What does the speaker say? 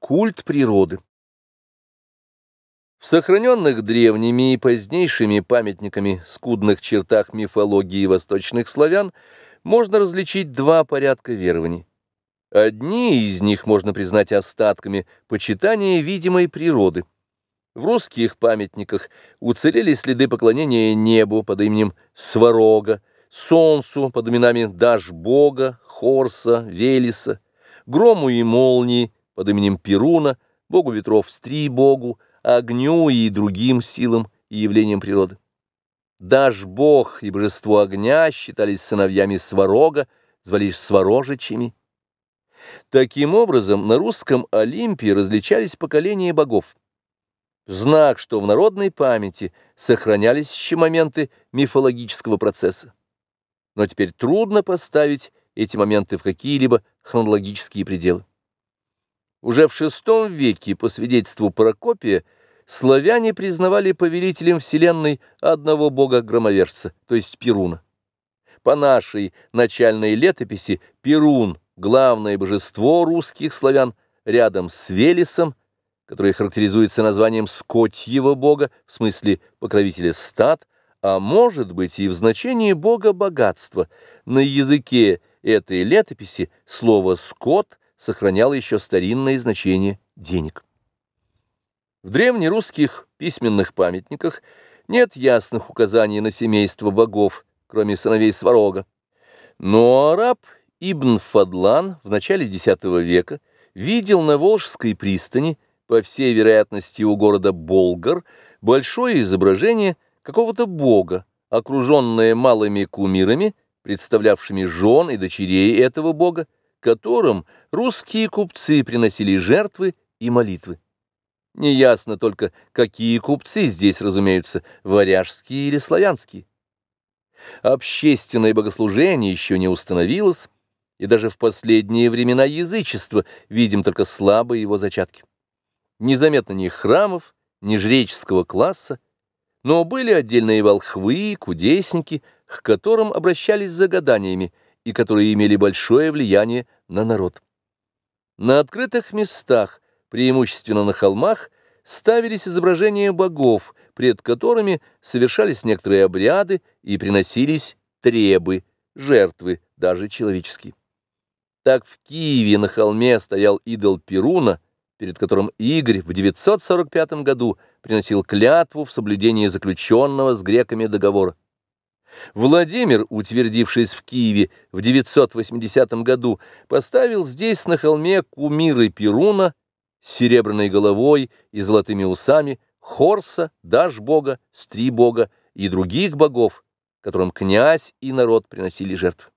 Культ природы. В сохраненных древними и позднейшими памятниками скудных чертах мифологии восточных славян можно различить два порядка верований. Одни из них можно признать остатками почитания видимой природы. В русских памятниках уцелели следы поклонения небу под именем Сварога, солнцу под именами Дашбога, Хорса, Велеса, грому и молнии, под именем Перуна, богу ветров Стри-богу, огню и другим силам и явлениям природы. Даж бог и божество огня считались сыновьями Сварога, звались Сварожичами. Таким образом, на русском Олимпе различались поколения богов. Знак, что в народной памяти сохранялись еще моменты мифологического процесса. Но теперь трудно поставить эти моменты в какие-либо хронологические пределы. Уже в VI веке, по свидетельству Прокопия, славяне признавали повелителем вселенной одного бога-громоверца, то есть Перуна. По нашей начальной летописи Перун, главное божество русских славян, рядом с Велесом, который характеризуется названием скотьего бога, в смысле покровителя стад, а может быть и в значении бога богатства. На языке этой летописи слово «скот» сохраняло еще старинное значение денег. В древнерусских письменных памятниках нет ясных указаний на семейство богов, кроме сыновей Сварога. Но араб Ибн Фадлан в начале X века видел на Волжской пристани, по всей вероятности у города Болгар, большое изображение какого-то бога, окруженное малыми кумирами, представлявшими жен и дочерей этого бога, которым русские купцы приносили жертвы и молитвы. Неясно только, какие купцы здесь разумеются, варяжские или славянские. Общественное богослужение еще не установилось, и даже в последние времена язычества видим только слабые его зачатки. Незаметно ни храмов, ни жреческого класса, но были отдельные волхвы, кудесники, к которым обращались за гаданиями, и которые имели большое влияние на народ. На открытых местах, преимущественно на холмах, ставились изображения богов, пред которыми совершались некоторые обряды и приносились требы, жертвы, даже человеческие. Так в Киеве на холме стоял идол Перуна, перед которым Игорь в 945 году приносил клятву в соблюдении заключенного с греками договора. Владимир, утвердившись в Киеве в 980 году, поставил здесь на холме кумиры Перуна с серебряной головой и золотыми усами, Хорса, Дашбога, Стрибога и других богов, которым князь и народ приносили жертвы.